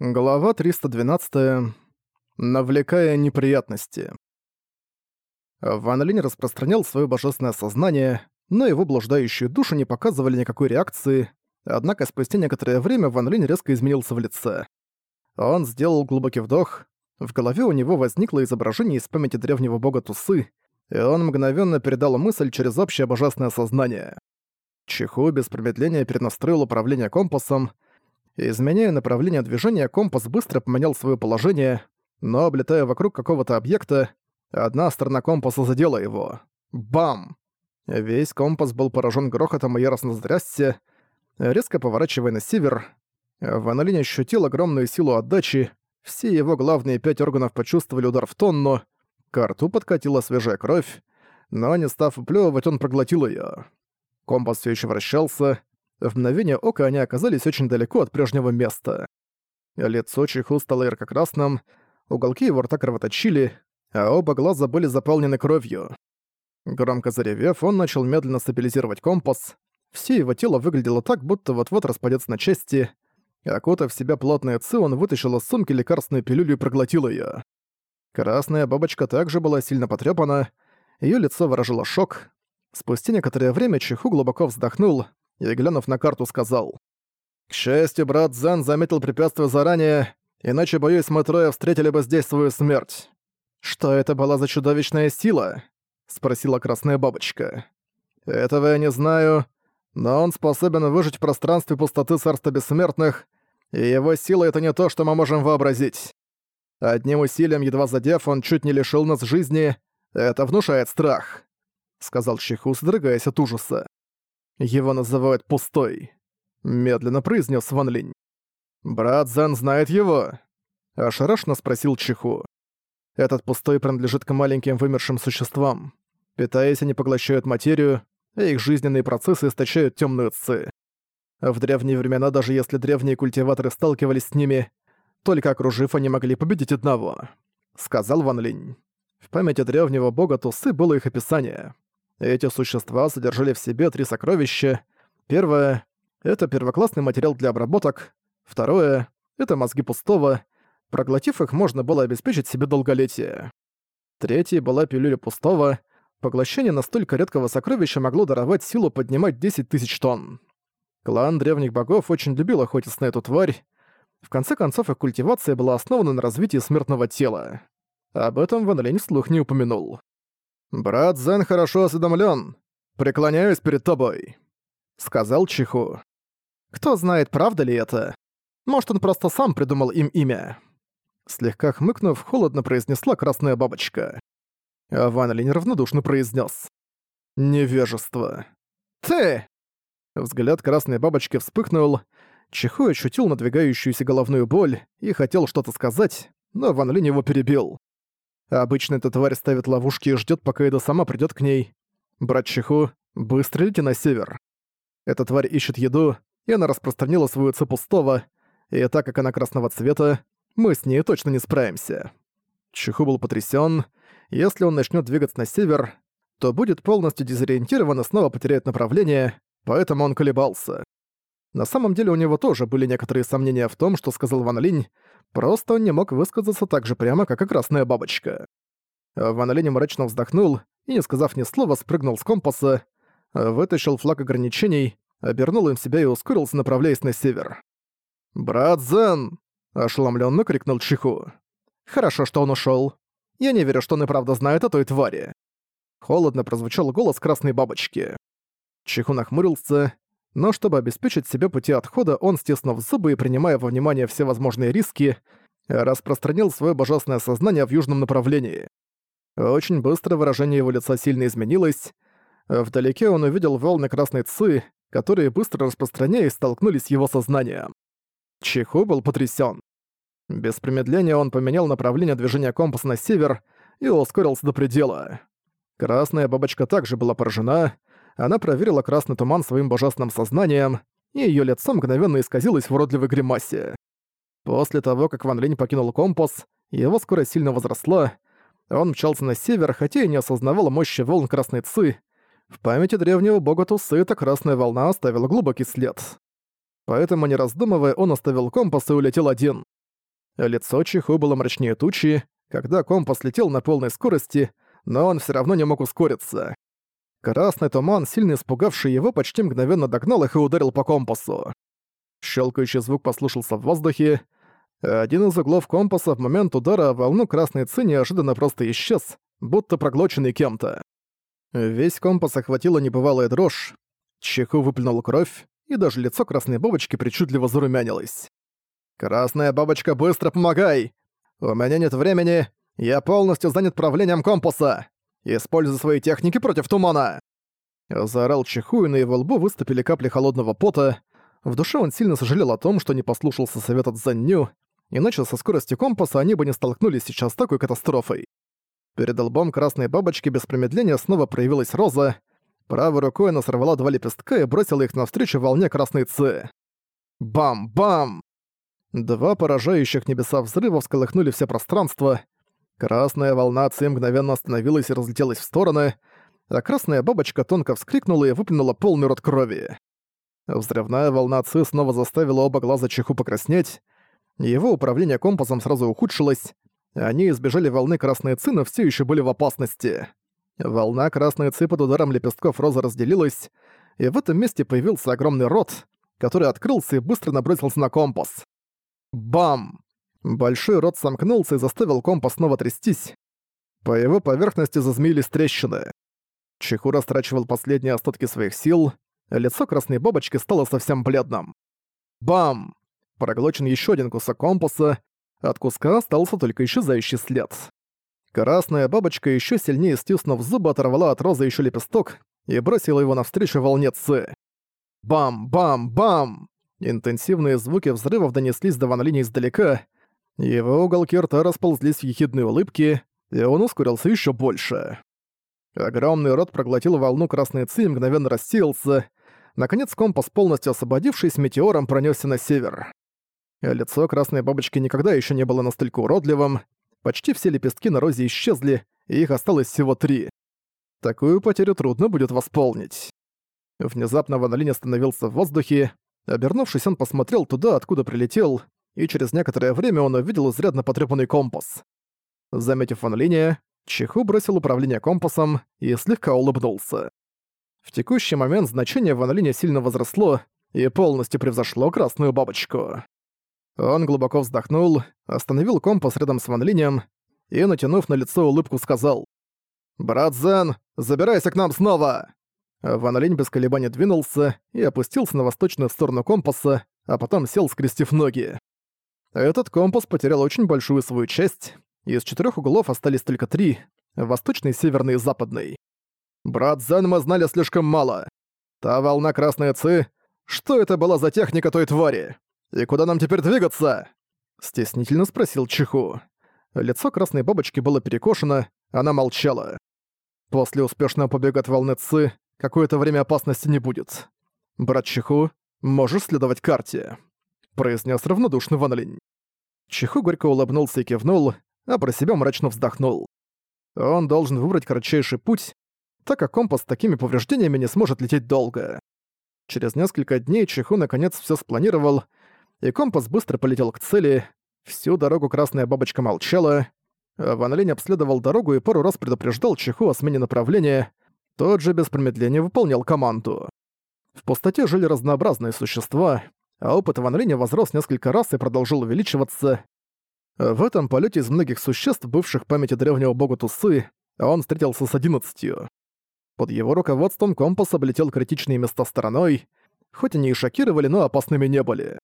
Глава 312. Навлекая неприятности. Ван Линь распространял свое божественное сознание, но его блуждающие души не показывали никакой реакции, однако спустя некоторое время Ван Линь резко изменился в лице. Он сделал глубокий вдох, в голове у него возникло изображение из памяти древнего бога Тусы, и он мгновенно передал мысль через общее божественное сознание. Чиху без промедления перенастроил управление компасом, Изменяя направление движения, компас быстро поменял свое положение, но, облетая вокруг какого-то объекта, одна сторона компаса задела его. Бам! Весь компас был поражен грохотом и яростно затрясся, резко поворачивая на север. Ван Линь ощутил огромную силу отдачи, все его главные пять органов почувствовали удар в тонну, к рту подкатила свежая кровь, но не став уплёвывать, он проглотил её. Компас все еще вращался, в мгновение ока они оказались очень далеко от прежнего места. Лицо Чиху стало ярко-красным, уголки его рта кровоточили, а оба глаза были заполнены кровью. Громко заревев, он начал медленно стабилизировать компас. Все его тело выглядело так, будто вот-вот распадется на части. Окутав себя плотной ци, он вытащил из сумки лекарственную пилюлю и проглотил ее. Красная бабочка также была сильно потрепана, ее лицо выражало шок. Спустя некоторое время Чиху глубоко вздохнул, и, глянув на карту, сказал. «К счастью, брат Зен заметил препятствие заранее, иначе, боюсь, мы трое встретили бы здесь свою смерть». «Что это была за чудовищная сила?» — спросила красная бабочка. «Этого я не знаю, но он способен выжить в пространстве пустоты царства бессмертных, и его сила — это не то, что мы можем вообразить. Одним усилием, едва задев, он чуть не лишил нас жизни. Это внушает страх», — сказал Чиху, содрогаясь от ужаса. Его называют Пустой», — медленно произнес Ван Линь. «Брат Зен знает его?» — ошарашенно спросил Чиху. «Этот Пустой принадлежит к маленьким вымершим существам. Питаясь, они поглощают материю, а их жизненные процессы источают темную ци. В древние времена, даже если древние культиваторы сталкивались с ними, только окружив, они могли победить одного», — сказал Ван Линь. В памяти древнего бога Тусы было их описание. Эти существа содержали в себе три сокровища. Первое — это первоклассный материал для обработок. Второе — это мозги пустого. Проглотив их, можно было обеспечить себе долголетие. Третье была пилюля пустого. Поглощение настолько редкого сокровища могло даровать силу поднимать 10 тысяч тонн. Клан древних богов очень любил охотиться на эту тварь. В конце концов, их культивация была основана на развитии смертного тела. Об этом Ван Лень слух не упомянул. «Брат Зен хорошо осведомлен. Преклоняюсь перед тобой», — сказал Чиху. «Кто знает, правда ли это? Может, он просто сам придумал им имя?» Слегка хмыкнув, холодно произнесла красная бабочка. А Ван Линь равнодушно произнес: «Невежество». «Ты!» Взгляд красной бабочки вспыхнул, Чиху ощутил надвигающуюся головную боль и хотел что-то сказать, но Ван Линь его перебил. Обычно эта тварь ставит ловушки и ждет, пока Эда сама придет к ней. Брат Чиху, быстро лети на север. Эта тварь ищет еду, и она распространила свою цепь пустого, и так как она красного цвета, мы с ней точно не справимся. Чиху был потрясен. Если он начнет двигаться на север, то будет полностью дезориентирован и снова потеряет направление, поэтому он колебался. На самом деле у него тоже были некоторые сомнения в том, что сказал Ван Линь, Просто он не мог высказаться так же прямо, как и красная бабочка. Ван Линь мрачно вздохнул и, не сказав ни слова, спрыгнул с компаса, вытащил флаг ограничений, обернул им себя и ускорился, направляясь на север. «Брат Зен!» – ошеломленно крикнул Чиху. «Хорошо, что он ушел. Я не верю, что он и правда знает о той твари». Холодно прозвучал голос красной бабочки. Чиху нахмурился, но чтобы обеспечить себе пути отхода, он, стиснув зубы и принимая во внимание все возможные риски, распространил свое божественное сознание в южном направлении. Очень быстро выражение его лица сильно изменилось. Вдалеке он увидел волны красной ци, которые, быстро распространяясь, столкнулись с его сознанием. Чиху был потрясен. Без промедления он поменял направление движения компаса на север и ускорился до предела. Красная бабочка также была поражена, она проверила красный туман своим божественным сознанием, и её лицо мгновенно исказилось в уродливой гримасе. После того, как Ван Линь покинул компас, его скорость сильно возросла, он мчался на север, хотя и не осознавал мощи волн красной ци. В памяти древнего бога Тусы эта красная волна оставила глубокий след. Поэтому, не раздумывая, он оставил компас и улетел один. Лицо Чиху было мрачнее тучи, когда компас летел на полной скорости, но он все равно не мог ускориться. Красный туман, сильно испугавший его, почти мгновенно догнал их и ударил по компасу. Щелкающий звук послушался в воздухе. Один из углов компаса в момент удара волну красной ци неожиданно просто исчез, будто проглоченный кем-то. Весь компас охватила небывалая дрожь. Чеху выплюнул кровь, и даже лицо красной бабочки причудливо зарумянилось. «Красная бабочка, быстро помогай! У меня нет времени, я полностью занят правлением компаса! Используй свои техники против тумана!» Заорал Чеху, и на его лбу выступили капли холодного пота. В душе он сильно сожалел о том, что не послушался совета Цзанню, иначе со скоростью компаса они бы не столкнулись сейчас с такой катастрофой. Перед лбом красной бабочки без промедления снова проявилась роза. Правой рукой она сорвала два лепестка и бросила их навстречу волне красной ци. Бам-бам! Два поражающих небеса взрыва всколыхнули все пространство. Красная волна ци мгновенно остановилась и разлетелась в стороны, а красная бабочка тонко вскрикнула и выплюнула полный рот крови. Взрывная волна ци снова заставила оба глаза Чеху покраснеть, его управление компасом сразу ухудшилось, они избежали волны красной ци, но все еще были в опасности. Волна красной ци под ударом лепестков розы разделилась, и в этом месте появился огромный рот, который открылся и быстро набросился на компас. Бам! Большой рот сомкнулся и заставил компас снова трястись. По его поверхности зазмеились трещины. Чеху растрачивал последние остатки своих сил, лицо красной бабочки стало совсем бледным. Бам! Проглочен еще один кусок компаса, от куска остался только исчезающий след. Красная бабочка еще сильнее стиснув зубы оторвала от розы еще лепесток и бросила его навстречу волне Ци. Бам-бам-бам! Интенсивные звуки взрывов донеслись до Ван издалека, его уголки рта расползлись в ехидные улыбки, и он ускорился еще больше. Огромный рот проглотил волну красной ци и мгновенно рассеялся. Наконец компас, полностью освободившись, метеором пронесся на север. Лицо красной бабочки никогда еще не было настолько уродливым. Почти все лепестки на розе исчезли, и их осталось всего три. Такую потерю трудно будет восполнить. Внезапно Ван Линь остановился в воздухе, Обернувшись, он посмотрел туда, откуда прилетел, и через некоторое время он увидел изрядно потрепанный компас. Заметив Ван Линя, Чиху бросил управление компасом и слегка улыбнулся. В текущий момент значение Ван Линя сильно возросло и полностью превзошло красную бабочку. Он глубоко вздохнул, остановил компас рядом с Ван Линем и, натянув на лицо улыбку, сказал «Брат Зен, забирайся к нам снова!» Ван Линь без колебаний двинулся и опустился на восточную сторону компаса, а потом сел, скрестив ноги. Этот компас потерял очень большую свою часть, из четырех углов остались только три — восточный, северный и западный. «Брат Зен, мы знали слишком мало. Та волна красной ци, что это была за техника той твари? И куда нам теперь двигаться?» Стеснительно спросил Чиху. Лицо красной бабочки было перекошено, она молчала. После успешного побега от волны Ци Какое-то время опасности не будет. Брат Чиху, можешь следовать карте», — произнес равнодушный Ван Линь. Чиху горько улыбнулся и кивнул, а про себя мрачно вздохнул. Он должен выбрать кратчайший путь, так как компас с такими повреждениями не сможет лететь долго. Через несколько дней Чиху наконец все спланировал, и компас быстро полетел к цели. Всю дорогу красная бабочка молчала. Ван Линь обследовал дорогу и пару раз предупреждал Чиху о смене направления — тот же без промедления выполнял команду. В пустоте жили разнообразные существа, а опыт Ван Линя возрос несколько раз и продолжил увеличиваться. В этом полете из многих существ, бывших в памяти древнего бога Тусы, он встретился с одиннадцатью. Под его руководством компас облетел критичные места стороной, хоть они и шокировали, но опасными не были.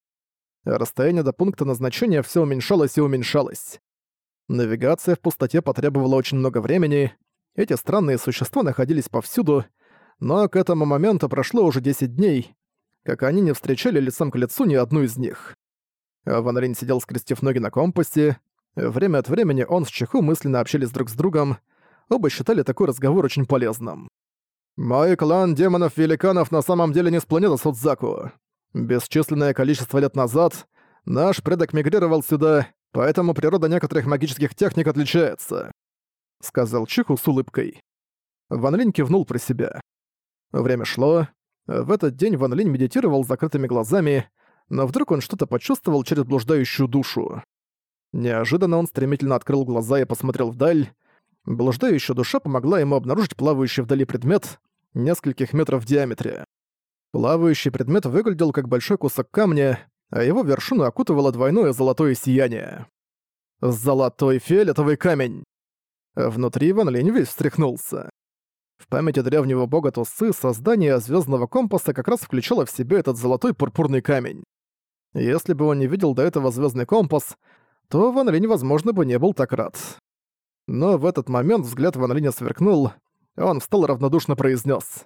Расстояние до пункта назначения все уменьшалось и уменьшалось. Навигация в пустоте потребовала очень много времени, эти странные существа находились повсюду, но к этому моменту прошло уже 10 дней, как они не встречали лицом к лицу ни одну из них. Ван Линь сидел скрестив ноги на компасе. Время от времени он с Чиху мысленно общались друг с другом. Оба считали такой разговор очень полезным. «Мой клан демонов-великанов на самом деле не с планеты Судзаку. Бесчисленное количество лет назад наш предок мигрировал сюда, поэтому природа некоторых магических техник отличается. — сказал Чиху с улыбкой. Ван Линь кивнул про себя. Время шло. В этот день Ван Линь медитировал с закрытыми глазами, но вдруг он что-то почувствовал через блуждающую душу. Неожиданно он стремительно открыл глаза и посмотрел вдаль. Блуждающая душа помогла ему обнаружить плавающий вдали предмет нескольких метров в диаметре. Плавающий предмет выглядел как большой кусок камня, а его вершину окутывало двойное золотое сияние. Золотой фиолетовый камень. Внутри Ван Линь весь встряхнулся. В памяти древнего бога Тусы создание звездного компаса как раз включало в себя этот золотой пурпурный камень. Если бы он не видел до этого звездный компас, то Ван Линь, возможно, бы не был так рад. Но в этот момент взгляд Ван Линя сверкнул, он встал и равнодушно произнес: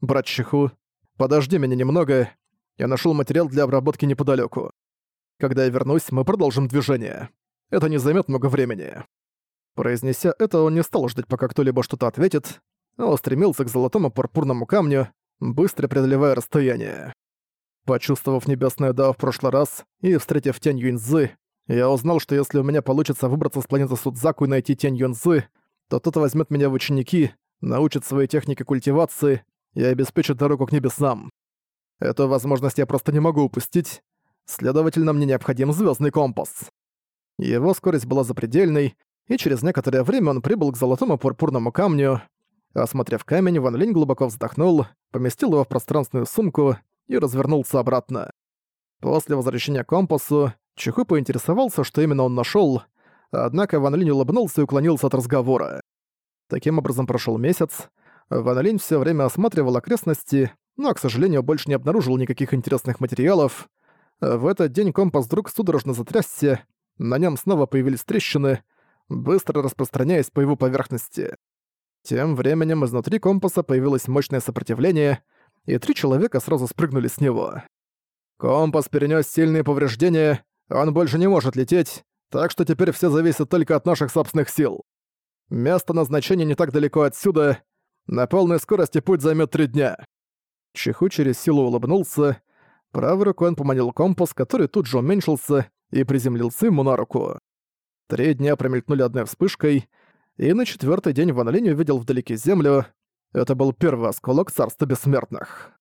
«Брат Чиху, подожди меня немного, я нашел материал для обработки неподалеку. Когда я вернусь, мы продолжим движение. Это не займет много времени». Произнеся это, он не стал ждать, пока кто-либо что-то ответит, устремился к золотому пурпурному камню, быстро преодолевая расстояние. Почувствовав небесное Дао в прошлый раз и встретив тень Юньзы, я узнал, что если у меня получится выбраться с планеты Судзаку и найти тень Юньзы, то кто-то возьмет меня в ученики, научит своей технике культивации и обеспечит дорогу к небесам. Эту возможность я просто не могу упустить, следовательно, мне необходим звездный компас. Его скорость была запредельной, и через некоторое время он прибыл к золотому пурпурному камню. Осмотрев камень, Ван Линь глубоко вздохнул, поместил его в пространственную сумку и развернулся обратно. После возвращения к компасу, Чиху поинтересовался, что именно он нашел, однако Ван Линь улыбнулся и уклонился от разговора. Таким образом прошел месяц. Ван Линь всё время осматривал окрестности, но, к сожалению, больше не обнаружил никаких интересных материалов. В этот день компас вдруг судорожно затрясся, на нем снова появились трещины, быстро распространяясь по его поверхности. Тем временем изнутри компаса появилось мощное сопротивление, и три человека сразу спрыгнули с него. Компас перенес сильные повреждения, он больше не может лететь, так что теперь все зависит только от наших собственных сил. Место назначения не так далеко отсюда, на полной скорости путь займет три дня. Чиху через силу улыбнулся, правой рукой он поманил компас, который тут же уменьшился и приземлился ему на руку. Три дня промелькнули одной вспышкой, и на четвертый день Ван Линь увидел вдалеке землю. Это был первый осколок Царства Бессмертных.